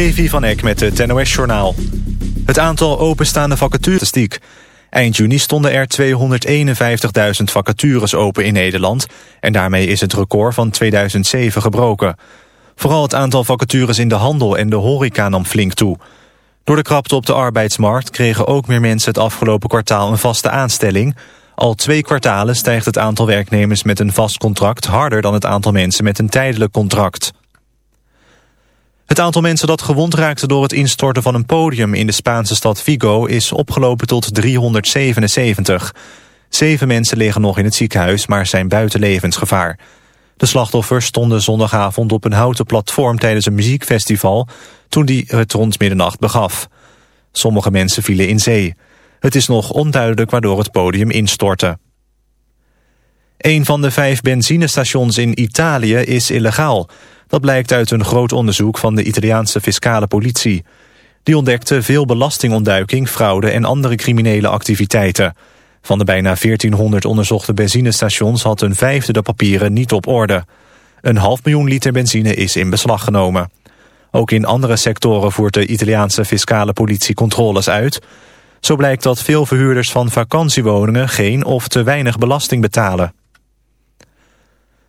Evi van Eck met het NOS-journaal. Het aantal openstaande vacatures stiek. Eind juni stonden er 251.000 vacatures open in Nederland... en daarmee is het record van 2007 gebroken. Vooral het aantal vacatures in de handel en de horeca nam flink toe. Door de krapte op de arbeidsmarkt kregen ook meer mensen het afgelopen kwartaal een vaste aanstelling. Al twee kwartalen stijgt het aantal werknemers met een vast contract harder dan het aantal mensen met een tijdelijk contract. Het aantal mensen dat gewond raakte door het instorten van een podium in de Spaanse stad Vigo is opgelopen tot 377. Zeven mensen liggen nog in het ziekenhuis, maar zijn buiten levensgevaar. De slachtoffers stonden zondagavond op een houten platform tijdens een muziekfestival toen die het rond middernacht begaf. Sommige mensen vielen in zee. Het is nog onduidelijk waardoor het podium instortte. Een van de vijf benzinestations in Italië is illegaal. Dat blijkt uit een groot onderzoek van de Italiaanse fiscale politie. Die ontdekte veel belastingontduiking, fraude en andere criminele activiteiten. Van de bijna 1400 onderzochte benzinestations had een vijfde de papieren niet op orde. Een half miljoen liter benzine is in beslag genomen. Ook in andere sectoren voert de Italiaanse fiscale politie controles uit. Zo blijkt dat veel verhuurders van vakantiewoningen geen of te weinig belasting betalen.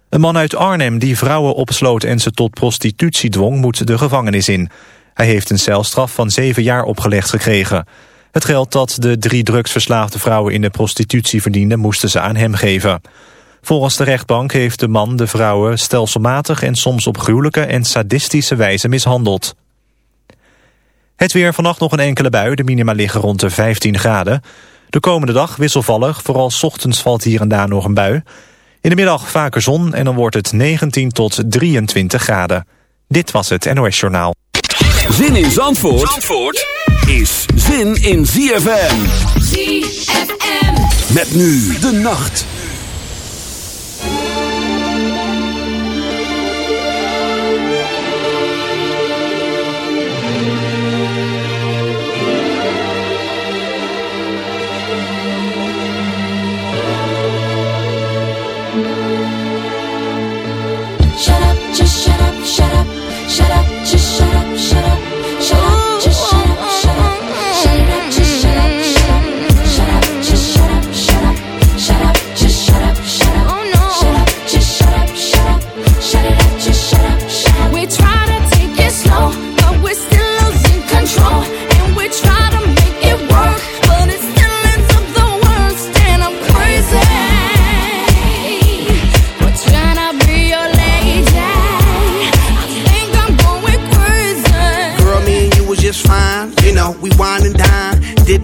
Een man uit Arnhem die vrouwen opsloot en ze tot prostitutie dwong... moet de gevangenis in. Hij heeft een celstraf van zeven jaar opgelegd gekregen. Het geld dat de drie drugsverslaafde vrouwen in de prostitutie verdienden... moesten ze aan hem geven. Volgens de rechtbank heeft de man de vrouwen stelselmatig... en soms op gruwelijke en sadistische wijze mishandeld. Het weer vannacht nog een enkele bui. De minima liggen rond de 15 graden. De komende dag wisselvallig. Vooral ochtends valt hier en daar nog een bui. In de middag vaker zon en dan wordt het 19 tot 23 graden. Dit was het NOS Journaal. Zin in Zandvoort, Zandvoort is zin in ZFM. ZFM. Met nu de nacht.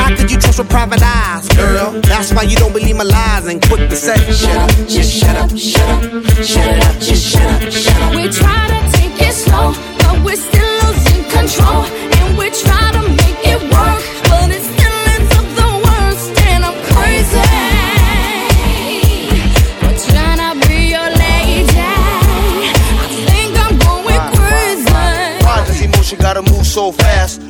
How could you trust with private eyes, girl? That's why you don't believe my lies and quick to say, Shut up, just shut up, shut up, shut it up, just shut up, shut up. We try to take it slow, but we're still losing control, and we try to make it work, but it's still ends up the worst, and I'm crazy. We're trying be your lady. I think I'm going crazy. Why does emotion gotta move so fast?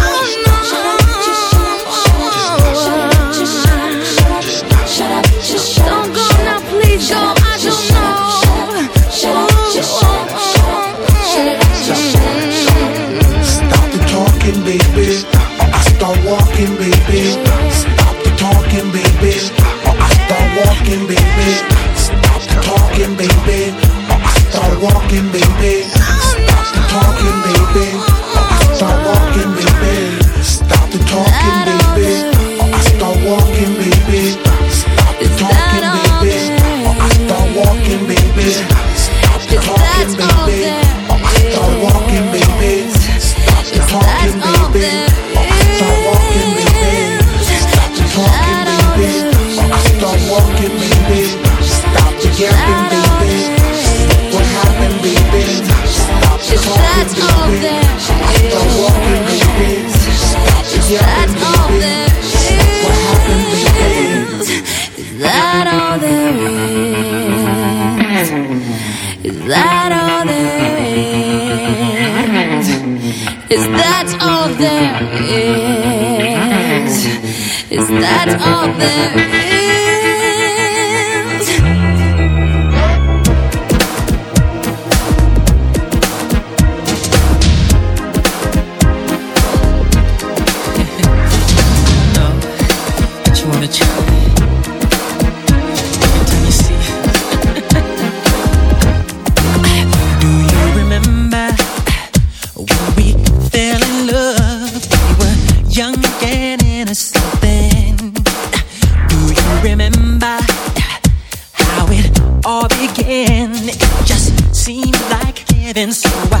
driving so I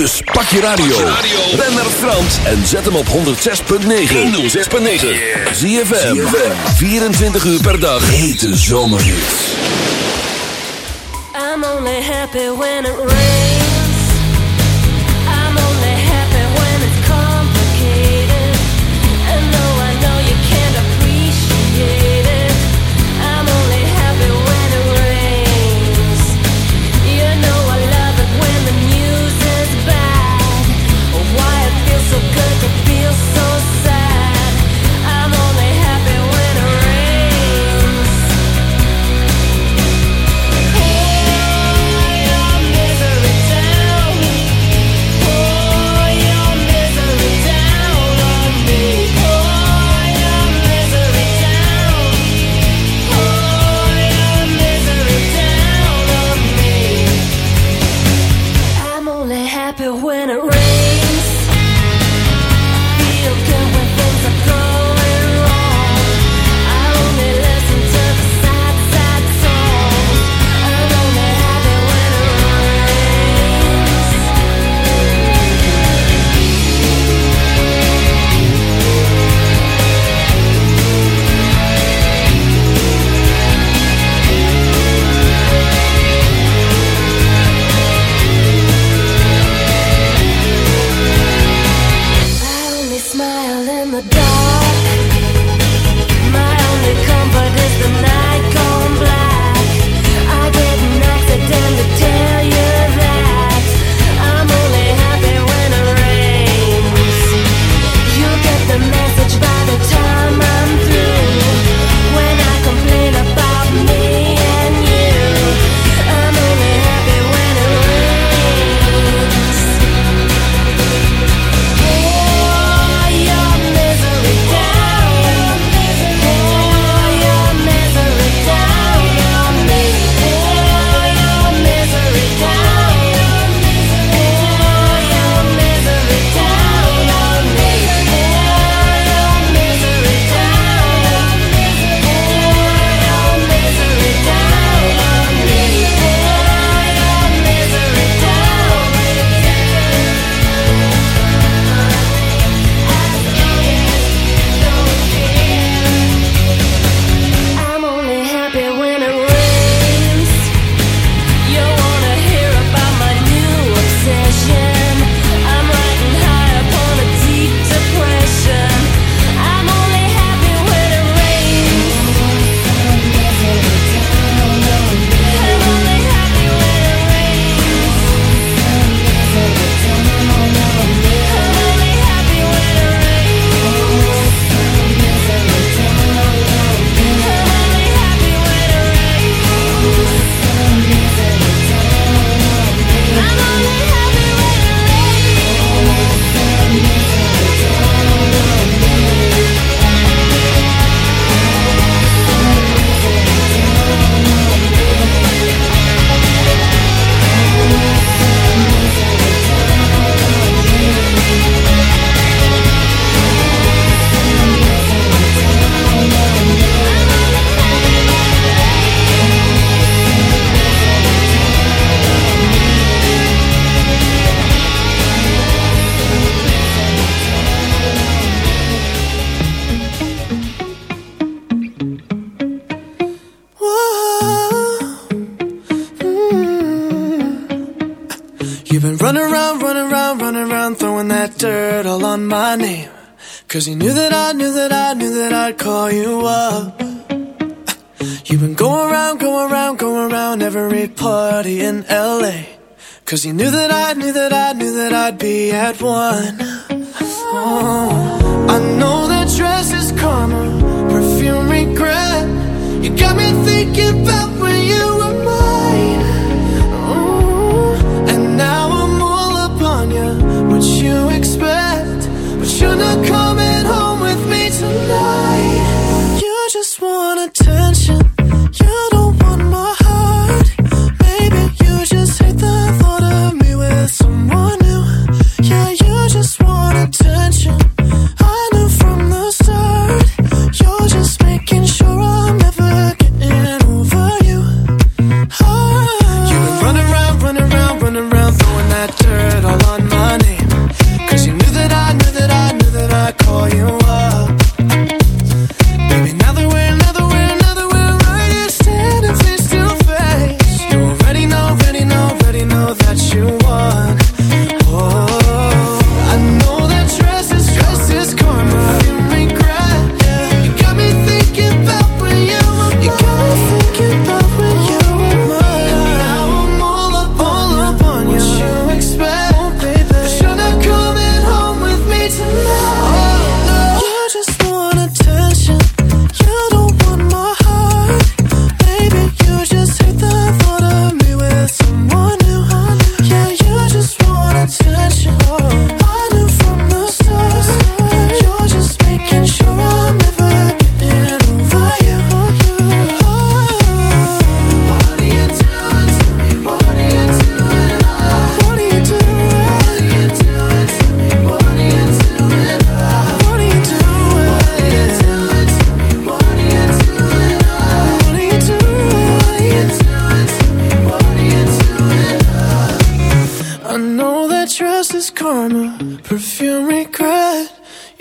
Dus pak je radio. Ben naar Frans en zet hem op 106.9. 106.9. Zie je 24 uur per dag. Hete zomerhits. I'm only happy when it rains.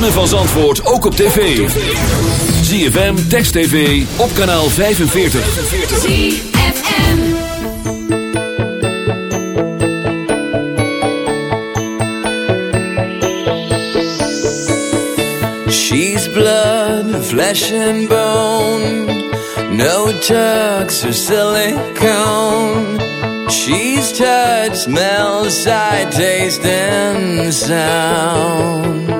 ritme van Zandvoort ook op tv. ZFM, Text TV, op kanaal 45. ZFM She's blood, flesh and bone No tux or silicone She's touch, smell, sight, taste, and sound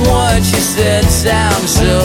what you said sounds so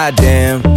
Goddamn,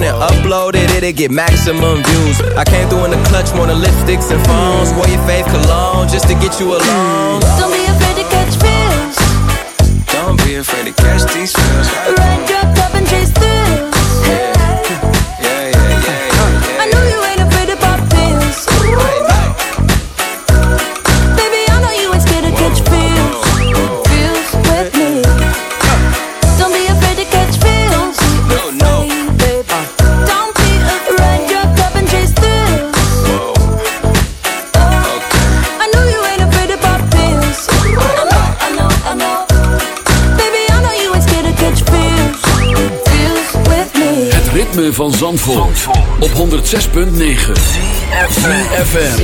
and upload it, it'll get maximum views. I came through in the clutch more than lipsticks and phones. Wore your fave cologne just to get you alone. Don't be afraid to catch feels. Don't be afraid to catch these feels. Ride your van Zandvoort, op 106.9 FM.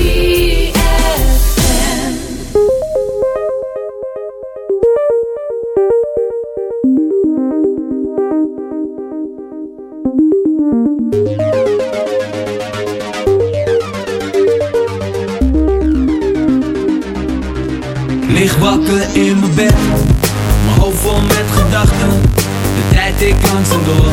Lig wakker in mijn bed, mijn hoofd vol met gedachten. De tijd ik langzaam door,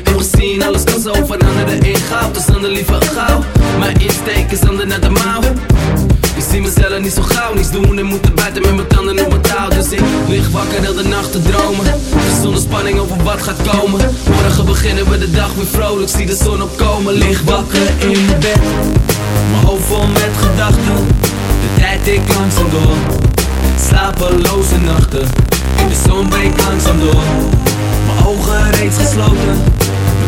liever gauw. Mijn insteek is ander naar de mouw. Ik zie mezelf niet zo gauw Niets doen en moeten buiten met mijn tanden op mijn touw Dus ik lig wakker heel de nacht te dromen. Zonder spanning over wat gaat komen. Morgen beginnen we de dag weer vrolijk Zie de zon opkomen. Lig wakker in bed Mijn hoofd vol met gedachten. De tijd ik langzaam door Slapeloze nachten. De zon breekt langzaam door Mijn ogen reeds gesloten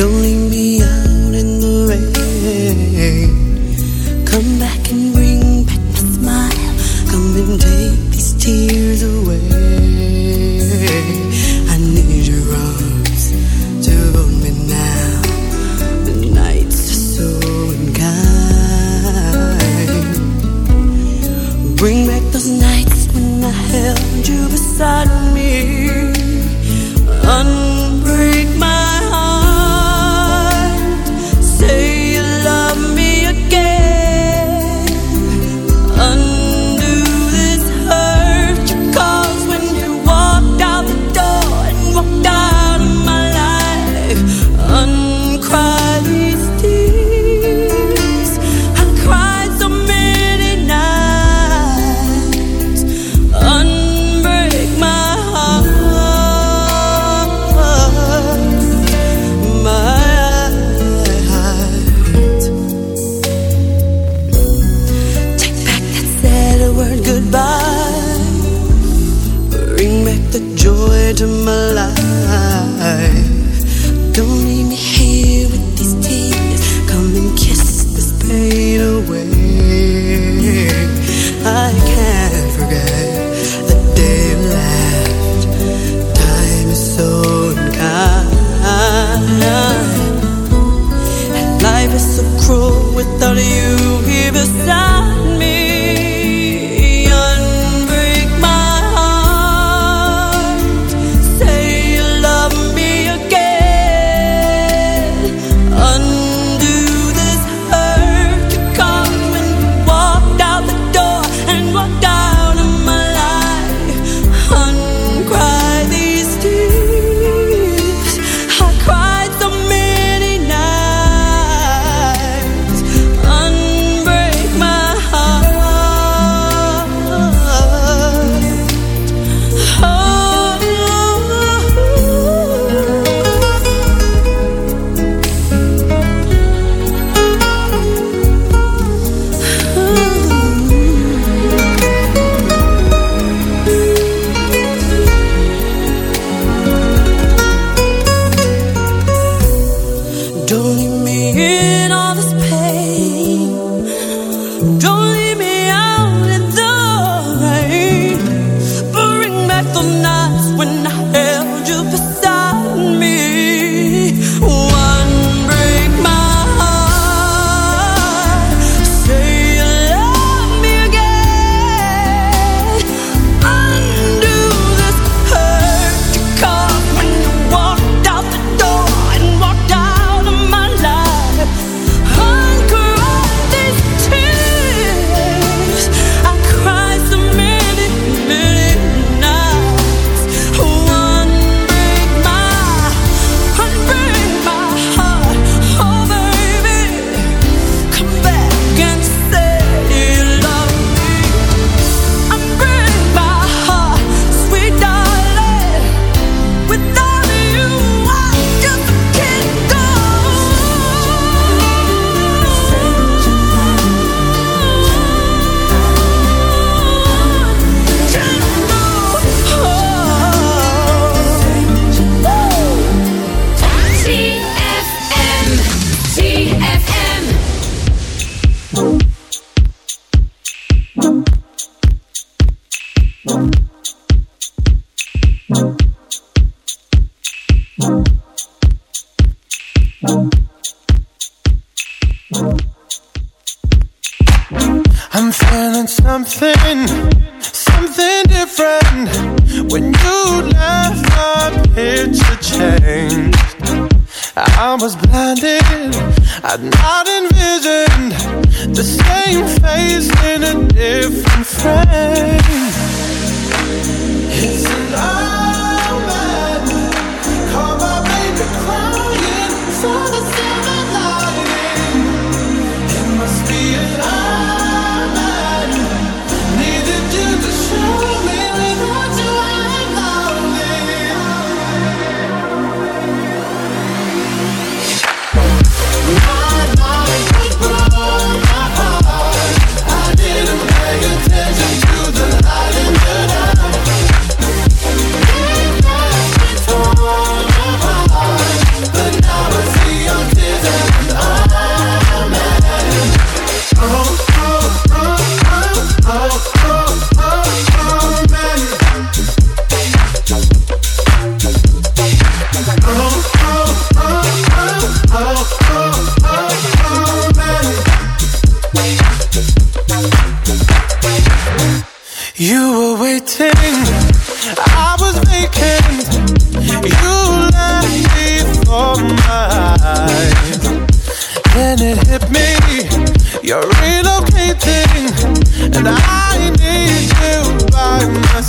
don't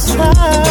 time.